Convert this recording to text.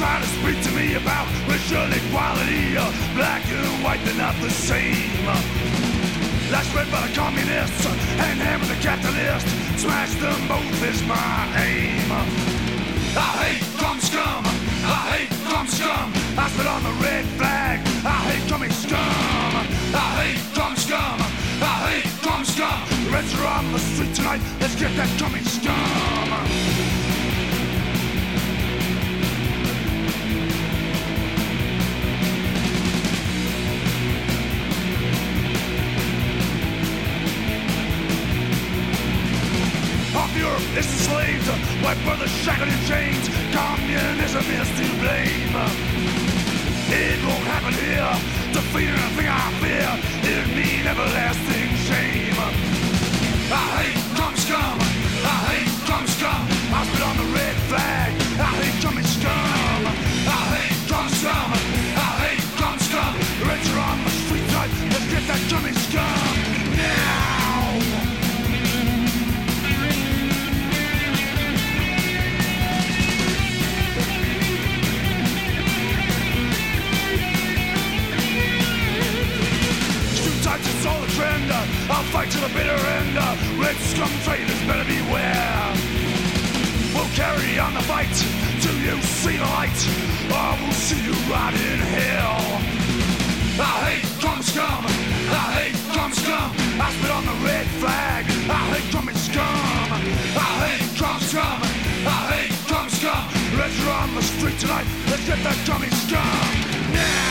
trying to speak to me about racial equality. Uh, black and white, they're not the same. That's read by the communists and hammer the capitalist. Smash them both is my aim. I hate cum scum. I hate cum scum. I spit on the red flag. I hate coming scum. I hate cum scum. I hate cum scum. The Reds are on the street tonight. Let's get that coming scum. Europe is enslaved, white brothers shackled in chains. Communism is to blame. It won't happen here. I'll fight to the bitter end. Uh, red scum traitors better beware. We'll carry on the fight till you see the light, or we'll see you right in hell. I hate cum scum. I hate cum scum. I spit on the red flag. I hate cum scum. I hate cum scum. I hate cum scum. Let's run the street tonight. Let's get that cum scum scum.